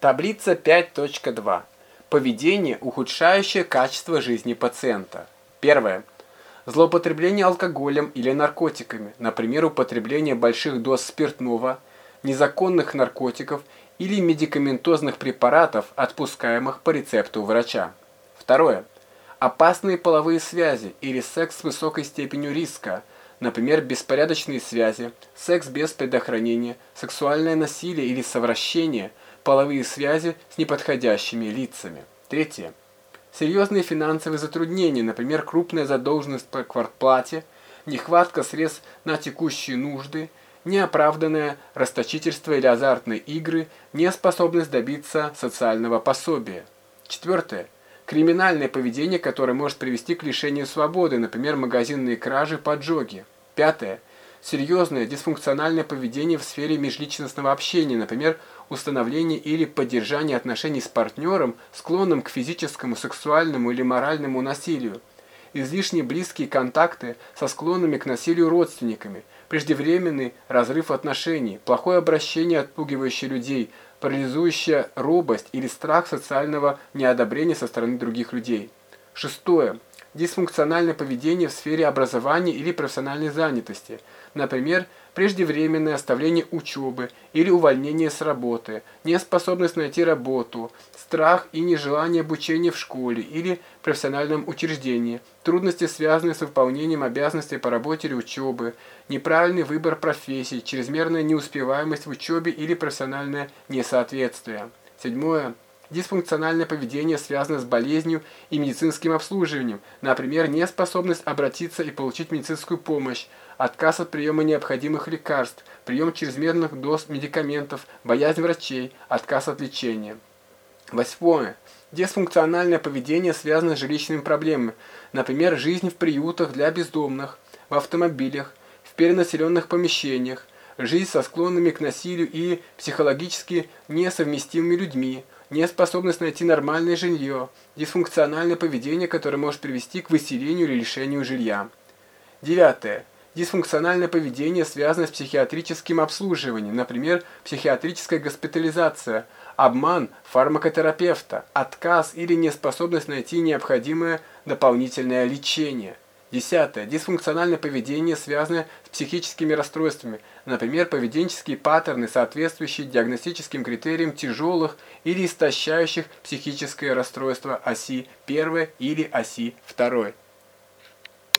Таблица 5.2. Поведение, ухудшающее качество жизни пациента. Первое. Злоупотребление алкоголем или наркотиками, например, употребление больших доз спиртного, незаконных наркотиков или медикаментозных препаратов, отпускаемых по рецепту врача. Второе. Опасные половые связи или секс с высокой степенью риска, например, беспорядочные связи, секс без предохранения, сексуальное насилие или совращение, половые связи с неподходящими лицами. Третье. Серьезные финансовые затруднения, например, крупная задолженность по квартплате, нехватка средств на текущие нужды, неоправданное расточительство или азартные игры, неспособность добиться социального пособия. Четвертое. Криминальное поведение, которое может привести к лишению свободы, например, магазинные кражи, поджоги. Пятое серьезное дисфункциональное поведение в сфере межличностного общения, например, установление или поддержание отношений с партнером, склонным к физическому, сексуальному или моральному насилию, излишне близкие контакты со склонными к насилию родственниками, преждевременный разрыв отношений, плохое обращение, отпугивающее людей, парализующая робость или страх социального неодобрения со стороны других людей. Шестое дисфункциональное поведение в сфере образования или профессиональной занятости, например, преждевременное оставление учебы или увольнение с работы, неспособность найти работу, страх и нежелание обучения в школе или профессиональном учреждении, трудности, связанные с выполнением обязанностей по работе или учебы, неправильный выбор профессии, чрезмерная неуспеваемость в учебе или профессиональное несоответствие. Седьмое. Дисфункциональное поведение связано с болезнью и медицинским обслуживанием, например, неспособность обратиться и получить медицинскую помощь, отказ от приема необходимых лекарств, прием чрезмерных доз медикаментов, боязнь врачей, отказ от лечения. Восьмое. Дисфункциональное поведение связано с жилищными проблемами, например, жизнь в приютах для бездомных, в автомобилях, в перенаселенных помещениях, жизнь со склонными к насилию и психологически несовместимыми людьми, неспособность найти нормальное жилье, дисфункциональное поведение, которое может привести к выселению или лишению жилья. Девятое. Дисфункциональное поведение связано с психиатрическим обслуживанием, например, психиатрическая госпитализация, обман фармакотерапевта, отказ или неспособность найти необходимое дополнительное лечение. Десятое. Дисфункциональное поведение связано с психическими расстройствами, например, поведенческие паттерны, соответствующие диагностическим критериям тяжелых или истощающих психическое расстройство оси 1 или оси 2.